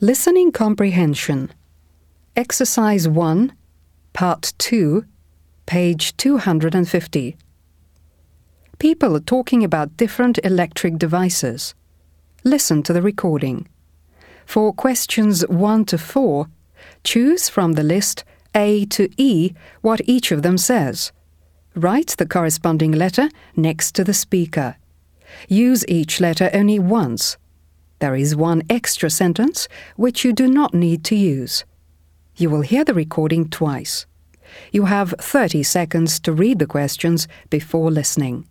Listening Comprehension. Exercise 1, Part 2, page 250. People are talking about different electric devices. Listen to the recording. For questions 1 to 4, choose from the list A to E what each of them says. Write the corresponding letter next to the speaker. Use each letter only once. There is one extra sentence which you do not need to use. You will hear the recording twice. You have 30 seconds to read the questions before listening.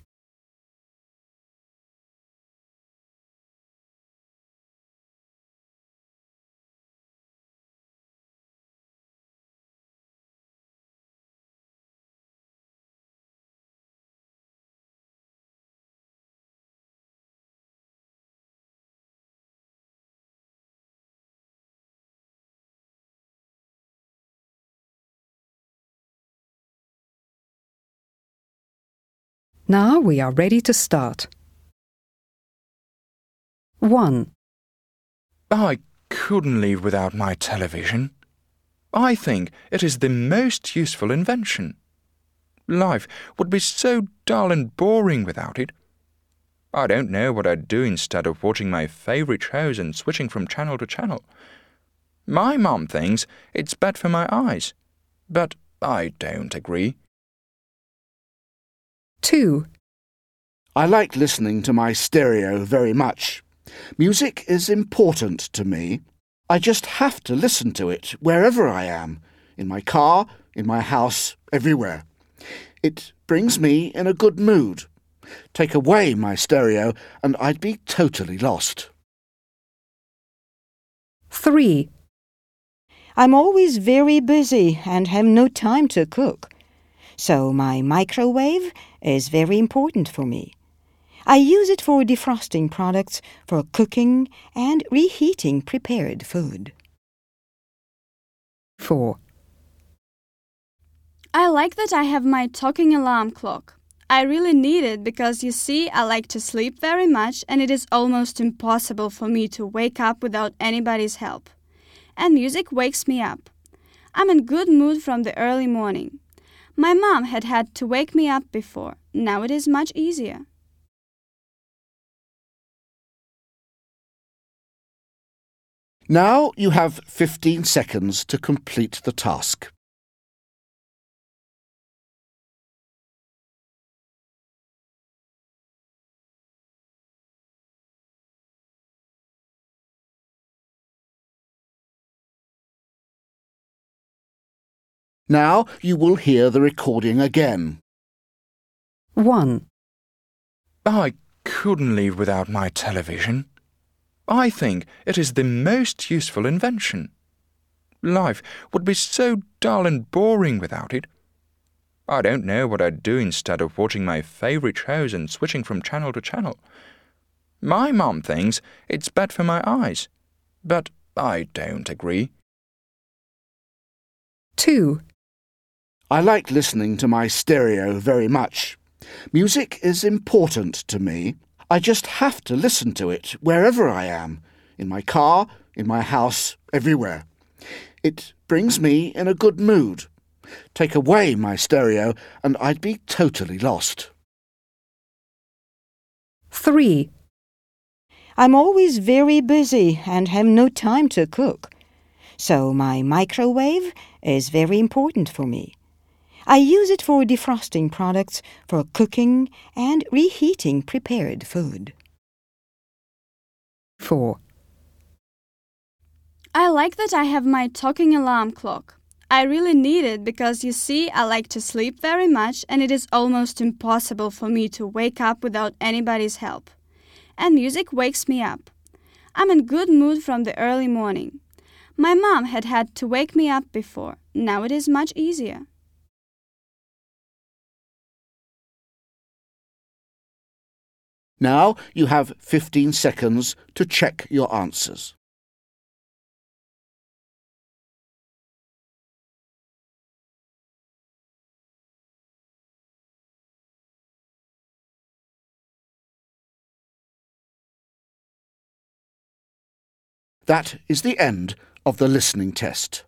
Now we are ready to start. 1. I couldn't live without my television. I think it is the most useful invention. Life would be so dull and boring without it. I don't know what I'd do instead of watching my favorite shows and switching from channel to channel. My mom thinks it's bad for my eyes, but I don't agree. 2. I like listening to my stereo very much. Music is important to me. I just have to listen to it wherever I am in my car, in my house, everywhere. It brings me in a good mood. Take away my stereo, and I'd be totally lost. 3. I'm always very busy and have no time to cook. So my microwave is very important for me. I use it for defrosting products, for cooking, and reheating prepared food. 4. I like that I have my talking alarm clock. I really need it because you see, I like to sleep very much and it is almost impossible for me to wake up without anybody's help. And music wakes me up. I'm in good mood from the early morning. My mom had had to wake me up before. Now it is much easier. Now you have 15 seconds to complete the task. Now you will hear the recording again. 1. I couldn't live without my television. I think it is the most useful invention. Life would be so dull and boring without it. I don't know what I'd do instead of watching my favorite shows and switching from channel to channel. My mom thinks it's bad for my eyes, but I don't agree. 2. I like listening to my stereo very much. Music is important to me. I just have to listen to it wherever I am in my car, in my house, everywhere. It brings me in a good mood. Take away my stereo, and I'd be totally lost. 3. I'm always very busy and have no time to cook. So my microwave is very important for me. I use it for defrosting products, for cooking, and reheating prepared food. 4. I like that I have my talking alarm clock. I really need it because you see, I like to sleep very much and it is almost impossible for me to wake up without anybody's help. And music wakes me up. I'm in good mood from the early morning. My mom had had to wake me up before. Now it is much easier. Now you have 15 seconds to check your answers. That is the end of the listening test.